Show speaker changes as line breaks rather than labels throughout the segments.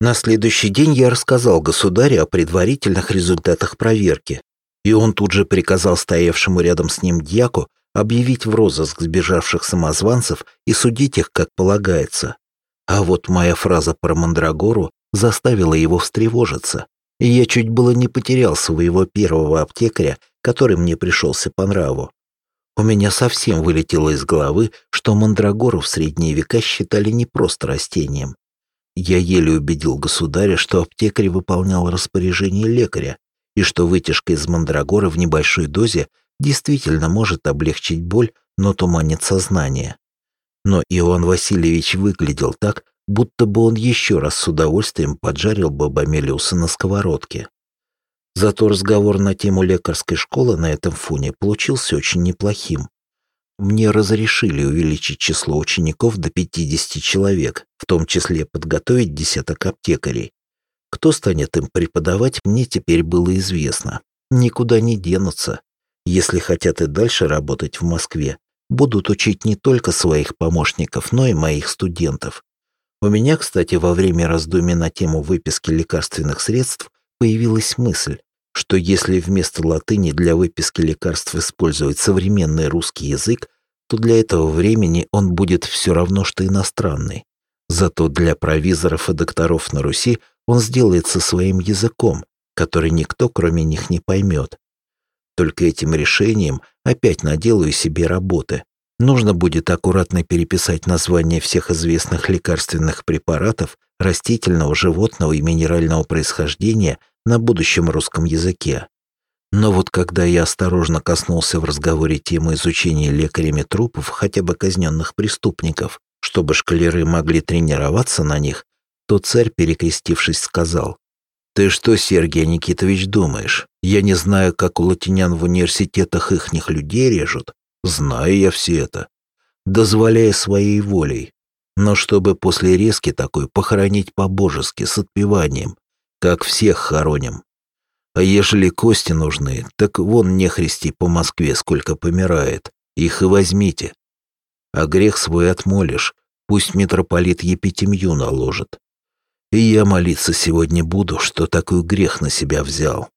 На следующий день я рассказал государю о предварительных результатах проверки, и он тут же приказал стоявшему рядом с ним дьяку объявить в розыск сбежавших самозванцев и судить их, как полагается. А вот моя фраза про Мандрагору заставила его встревожиться, и я чуть было не потерял своего первого аптекаря, который мне пришелся по нраву. У меня совсем вылетело из головы, что мандрагору в средние века считали не просто растением. Я еле убедил государя, что аптекарь выполнял распоряжение лекаря, и что вытяжка из мандрагоры в небольшой дозе действительно может облегчить боль, но туманит сознание. Но Иоанн Васильевич выглядел так, будто бы он еще раз с удовольствием поджарил Бабамелиуса на сковородке. Зато разговор на тему лекарской школы на этом фоне получился очень неплохим. Мне разрешили увеличить число учеников до 50 человек, в том числе подготовить десяток аптекарей. Кто станет им преподавать, мне теперь было известно. Никуда не денутся. Если хотят и дальше работать в Москве, будут учить не только своих помощников, но и моих студентов. У меня, кстати, во время раздумий на тему выписки лекарственных средств появилась мысль, что если вместо латыни для выписки лекарств использовать современный русский язык, то для этого времени он будет все равно, что иностранный. Зато для провизоров и докторов на Руси он сделается своим языком, который никто, кроме них, не поймет. Только этим решением опять наделаю себе работы. Нужно будет аккуратно переписать названия всех известных лекарственных препаратов растительного, животного и минерального происхождения на будущем русском языке. Но вот когда я осторожно коснулся в разговоре темы изучения лекарями трупов хотя бы казненных преступников, чтобы шкалеры могли тренироваться на них, то царь, перекрестившись, сказал, «Ты что, Сергей Никитович, думаешь? Я не знаю, как у латинян в университетах ихних людей режут. Знаю я все это. Дозволяя своей волей. Но чтобы после резки такой похоронить по-божески с отпеванием, как всех хороним. А ежели кости нужны, так вон нехристи по Москве сколько помирает. Их и возьмите. А грех свой отмолишь, пусть митрополит Епитемью наложит. И я молиться сегодня буду, что такой грех на себя взял.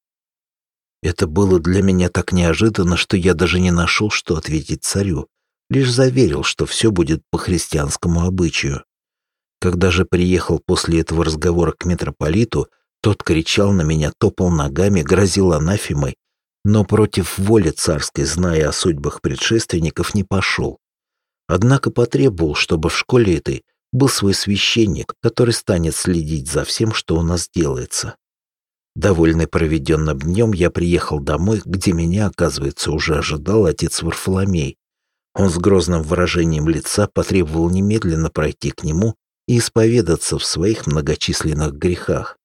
Это было для меня так неожиданно, что я даже не нашел, что ответить царю, лишь заверил, что все будет по христианскому обычаю. Когда же приехал после этого разговора к митрополиту, тот кричал на меня, топал ногами, грозил анафемой, но против воли царской, зная о судьбах предшественников, не пошел. Однако потребовал, чтобы в школе этой был свой священник, который станет следить за всем, что у нас делается. Довольный проведенным днем, я приехал домой, где меня, оказывается, уже ожидал отец Варфоломей. Он с грозным выражением лица потребовал немедленно пройти к нему и исповедаться в своих многочисленных грехах.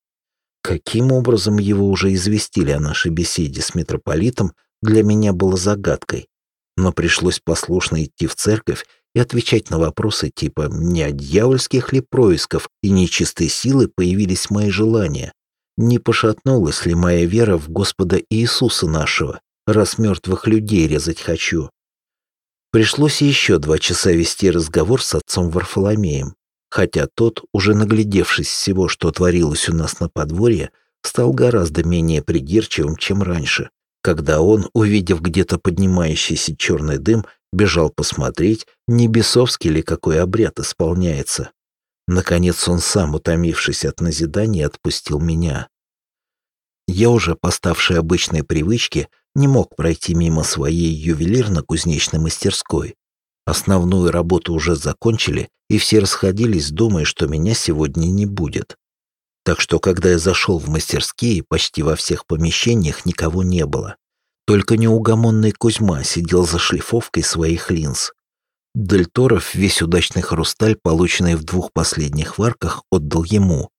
Каким образом его уже известили о нашей беседе с митрополитом, для меня было загадкой. Но пришлось послушно идти в церковь и отвечать на вопросы типа «не от дьявольских ли происков и нечистой силы появились мои желания? Не пошатнулась ли моя вера в Господа Иисуса нашего, раз мертвых людей резать хочу?» Пришлось еще два часа вести разговор с отцом Варфоломеем хотя тот, уже наглядевшись всего, что творилось у нас на подворье, стал гораздо менее придирчивым, чем раньше, когда он, увидев где-то поднимающийся черный дым, бежал посмотреть, не бесовский ли какой обряд исполняется. Наконец он сам, утомившись от назидания, отпустил меня. Я уже, поставший обычной привычки, не мог пройти мимо своей ювелирно-кузнечной мастерской, Основную работу уже закончили, и все расходились, думая, что меня сегодня не будет. Так что, когда я зашел в мастерские, почти во всех помещениях никого не было. Только неугомонный Кузьма сидел за шлифовкой своих линз. Дельторов весь удачный хрусталь, полученный в двух последних варках, отдал ему.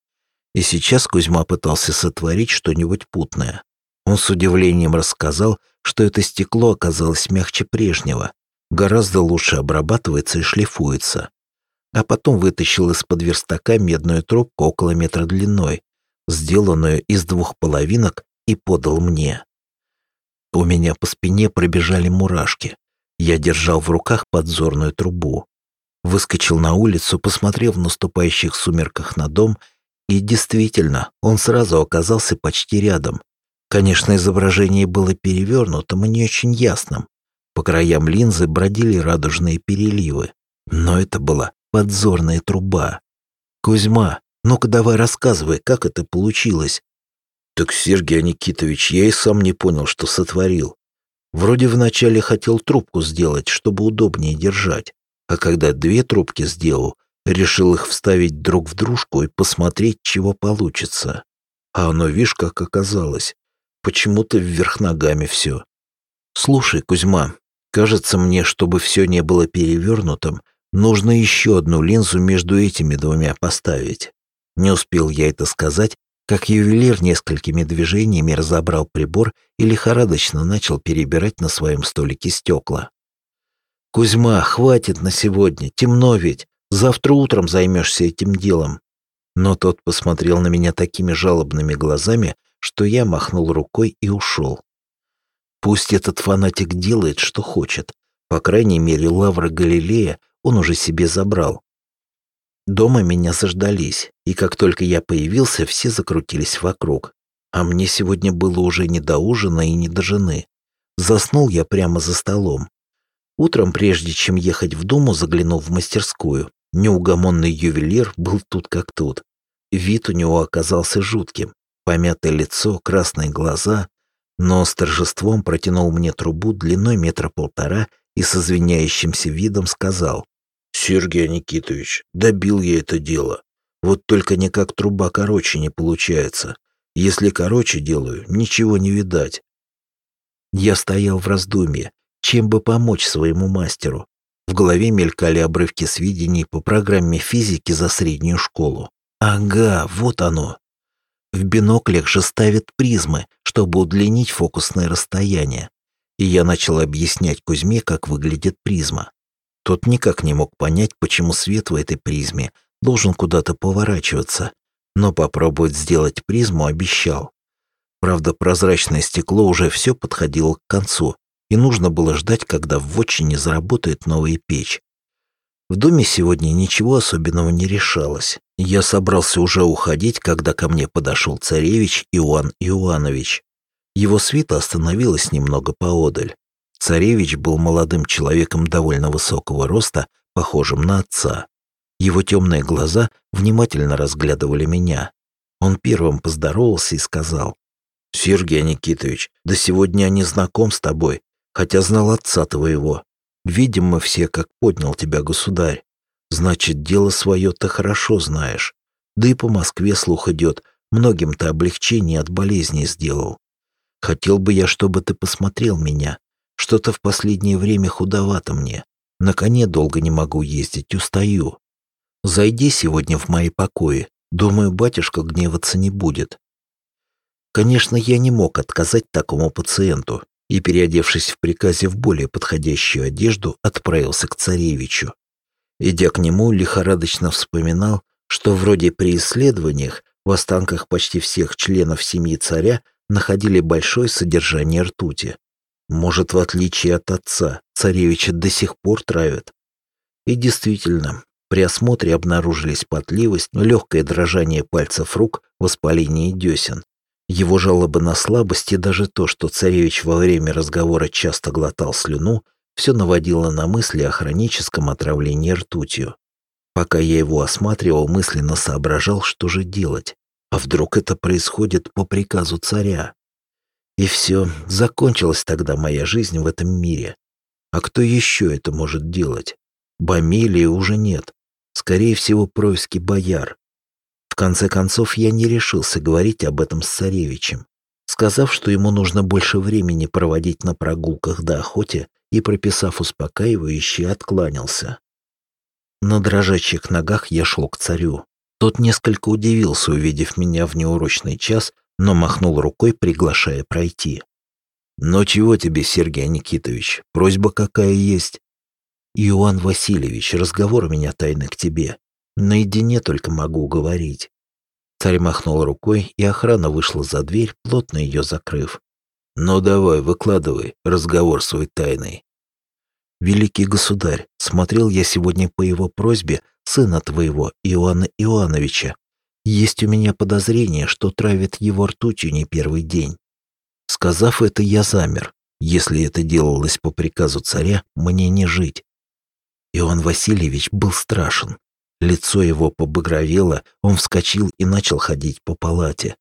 И сейчас Кузьма пытался сотворить что-нибудь путное. Он с удивлением рассказал, что это стекло оказалось мягче прежнего, гораздо лучше обрабатывается и шлифуется. А потом вытащил из-под верстака медную трубку около метра длиной, сделанную из двух половинок, и подал мне. У меня по спине пробежали мурашки. Я держал в руках подзорную трубу. Выскочил на улицу, посмотрел в наступающих сумерках на дом И действительно, он сразу оказался почти рядом. Конечно, изображение было перевернутым и не очень ясным. По краям линзы бродили радужные переливы. Но это была подзорная труба. «Кузьма, ну-ка давай рассказывай, как это получилось?» «Так, Сергей Никитович, я и сам не понял, что сотворил. Вроде вначале хотел трубку сделать, чтобы удобнее держать, а когда две трубки сделал, решил их вставить друг в дружку и посмотреть, чего получится. А оно, видишь, как оказалось. Почему-то вверх ногами все. Слушай, Кузьма, кажется мне, чтобы все не было перевернутым, нужно еще одну линзу между этими двумя поставить. Не успел я это сказать, как ювелир несколькими движениями разобрал прибор и лихорадочно начал перебирать на своем столике стекла. «Кузьма, хватит на сегодня, темно ведь, завтра утром займешься этим делом». Но тот посмотрел на меня такими жалобными глазами, что я махнул рукой и ушел. Пусть этот фанатик делает, что хочет. По крайней мере, лавра Галилея он уже себе забрал. Дома меня заждались, и как только я появился, все закрутились вокруг. А мне сегодня было уже не до ужина и не до жены. Заснул я прямо за столом. Утром, прежде чем ехать в дому, заглянул в мастерскую. Неугомонный ювелир был тут как тут. Вид у него оказался жутким. Помятое лицо, красные глаза, но с торжеством протянул мне трубу длиной метра полтора и с извиняющимся видом сказал «Сергей Никитович, добил я это дело. Вот только никак труба короче не получается. Если короче делаю, ничего не видать». Я стоял в раздумье, чем бы помочь своему мастеру. В голове мелькали обрывки сведений по программе физики за среднюю школу. Ага, вот оно. В биноклях же ставят призмы, чтобы удлинить фокусное расстояние. И я начал объяснять Кузьме, как выглядит призма. Тот никак не мог понять, почему свет в этой призме должен куда-то поворачиваться, но попробовать сделать призму обещал. Правда, прозрачное стекло уже все подходило к концу, и нужно было ждать, когда в отчине заработает новая печь. В доме сегодня ничего особенного не решалось. Я собрался уже уходить, когда ко мне подошел царевич Иоанн Иоанович. Его свита остановилась немного поодаль. Царевич был молодым человеком довольно высокого роста, похожим на отца. Его темные глаза внимательно разглядывали меня. Он первым поздоровался и сказал, «Сергей Никитович, до сегодня я не знаком с тобой, хотя знал отца твоего. Видим мы все, как поднял тебя государь. Значит, дело свое ты хорошо знаешь. Да и по Москве слух идет, многим ты облегчение от болезни сделал. Хотел бы я, чтобы ты посмотрел меня, что-то в последнее время худовато мне. На коне долго не могу ездить, устаю. Зайди сегодня в мои покои. Думаю, батюшка гневаться не будет. Конечно, я не мог отказать такому пациенту и, переодевшись в приказе в более подходящую одежду, отправился к царевичу. Идя к нему, лихорадочно вспоминал, что вроде при исследованиях в останках почти всех членов семьи царя находили большое содержание ртути. Может, в отличие от отца, царевича до сих пор травят. И действительно, при осмотре обнаружились потливость, легкое дрожание пальцев рук, воспаление десен. Его жалобы на слабость и даже то, что царевич во время разговора часто глотал слюну, все наводило на мысли о хроническом отравлении ртутью. Пока я его осматривал, мысленно соображал, что же делать. А вдруг это происходит по приказу царя? И все, закончилась тогда моя жизнь в этом мире. А кто еще это может делать? Бамилии уже нет. Скорее всего, происки бояр. Конце концов, я не решился говорить об этом с царевичем, сказав, что ему нужно больше времени проводить на прогулках до охоте и, прописав успокаивающий, откланялся. На дрожащих ногах я шел к царю. Тот несколько удивился, увидев меня в неурочный час, но махнул рукой, приглашая пройти. «Но чего тебе, Сергей Никитович? Просьба какая есть?» «Иоанн Васильевич, разговор у меня тайный к тебе. Наедине только могу говорить». Царь махнул рукой, и охрана вышла за дверь, плотно ее закрыв. «Ну давай, выкладывай, разговор свой тайный». «Великий государь, смотрел я сегодня по его просьбе сына твоего, Иоанна Иоановича, Есть у меня подозрение, что травят его ртутью не первый день. Сказав это, я замер. Если это делалось по приказу царя, мне не жить. Иоанн Васильевич был страшен. Лицо его побагровело, он вскочил и начал ходить по палате.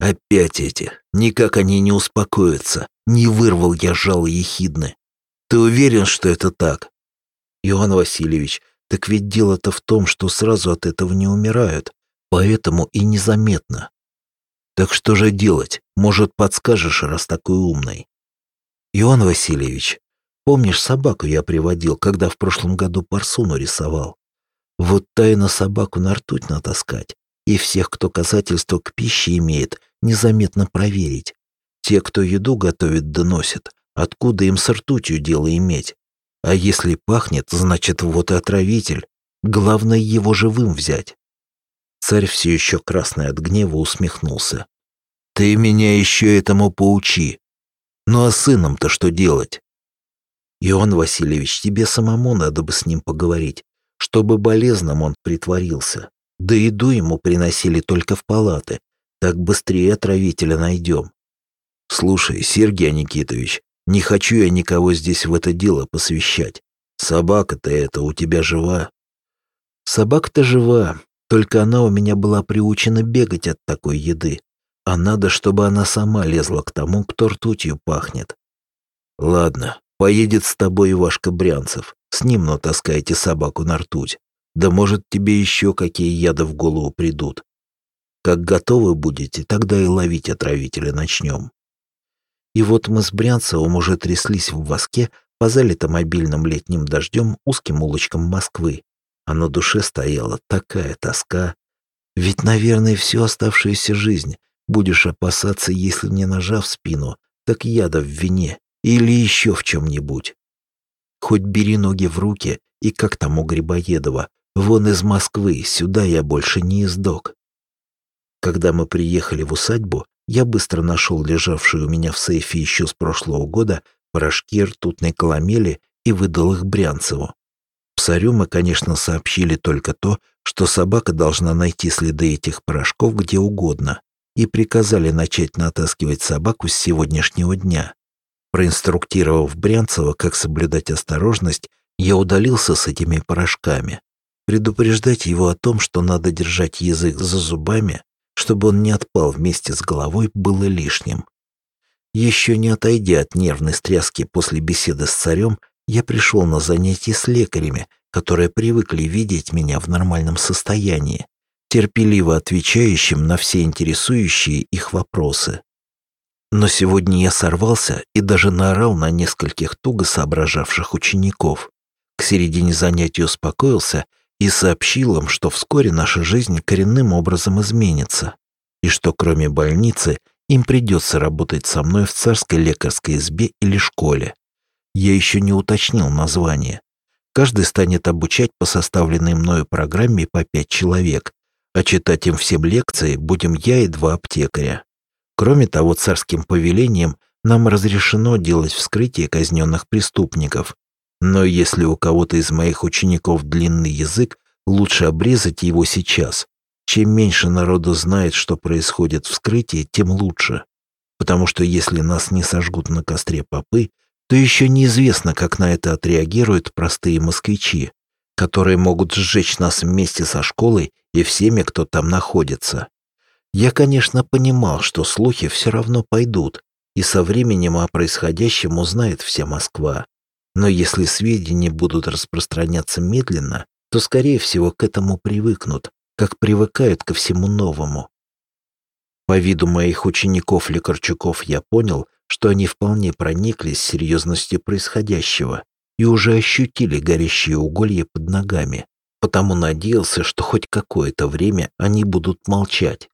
Опять эти. Никак они не успокоятся. Не вырвал я жало ехидны. Ты уверен, что это так? Иоанн Васильевич, так ведь дело-то в том, что сразу от этого не умирают, поэтому и незаметно. Так что же делать? Может, подскажешь, раз такой умный? Иоанн Васильевич, помнишь, собаку я приводил, когда в прошлом году парсуну рисовал? Вот тайно собаку на ртуть натаскать, и всех, кто касательство к пище имеет, незаметно проверить. Те, кто еду готовит, доносят, откуда им с ртутью дело иметь. А если пахнет, значит, вот и отравитель. Главное, его живым взять. Царь все еще красный от гнева усмехнулся. «Ты меня еще этому поучи. Ну а сыном-то что делать?» «Иоанн Васильевич, тебе самому надо бы с ним поговорить, чтобы болезным он притворился. Да еду ему приносили только в палаты. Так быстрее отравителя найдем». «Слушай, Сергей Никитович, не хочу я никого здесь в это дело посвящать. Собака-то эта у тебя жива». «Собака-то жива, только она у меня была приучена бегать от такой еды, а надо, чтобы она сама лезла к тому, кто ртутью пахнет. Ладно, поедет с тобой Ивашка Брянцев, с ним натаскайте собаку на ртуть. Да может тебе еще какие яды в голову придут. Как готовы будете, тогда и ловить отравителя начнем. И вот мы с Брянцевым уже тряслись в воске по залитым мобильным летним дождем узким улочкам Москвы, а на душе стояла такая тоска. Ведь, наверное, всю оставшуюся жизнь будешь опасаться, если не ножа в спину, так яда в вине или еще в чем-нибудь. Хоть бери ноги в руки, и как там у Грибоедова, вон из Москвы, сюда я больше не издок. Когда мы приехали в усадьбу, я быстро нашел лежавшие у меня в сейфе еще с прошлого года порошки ртутной коломели и выдал их Брянцеву. Псарю мы, конечно, сообщили только то, что собака должна найти следы этих порошков где угодно, и приказали начать натаскивать собаку с сегодняшнего дня. Проинструктировав Брянцева, как соблюдать осторожность, я удалился с этими порошками. Предупреждать его о том, что надо держать язык за зубами, чтобы он не отпал вместе с головой, было лишним. Еще не отойдя от нервной стряски после беседы с царем, я пришел на занятия с лекарями, которые привыкли видеть меня в нормальном состоянии, терпеливо отвечающим на все интересующие их вопросы. Но сегодня я сорвался и даже наорал на нескольких туго соображавших учеников. К середине занятия успокоился и сообщил им, что вскоре наша жизнь коренным образом изменится, и что кроме больницы им придется работать со мной в царской лекарской избе или школе. Я еще не уточнил название. Каждый станет обучать по составленной мною программе по пять человек, а читать им всем лекции будем я и два аптекаря. Кроме того, царским повелением нам разрешено делать вскрытие казненных преступников. Но если у кого-то из моих учеников длинный язык, лучше обрезать его сейчас. Чем меньше народу знает, что происходит вскрытие, тем лучше. Потому что если нас не сожгут на костре попы, то еще неизвестно, как на это отреагируют простые москвичи, которые могут сжечь нас вместе со школой и всеми, кто там находится. Я, конечно, понимал, что слухи все равно пойдут, и со временем о происходящем узнает вся Москва. Но если сведения будут распространяться медленно, то, скорее всего, к этому привыкнут, как привыкают ко всему новому. По виду моих учеников-лекарчуков я понял, что они вполне прониклись серьезностью происходящего и уже ощутили горящие уголья под ногами, потому надеялся, что хоть какое-то время они будут молчать.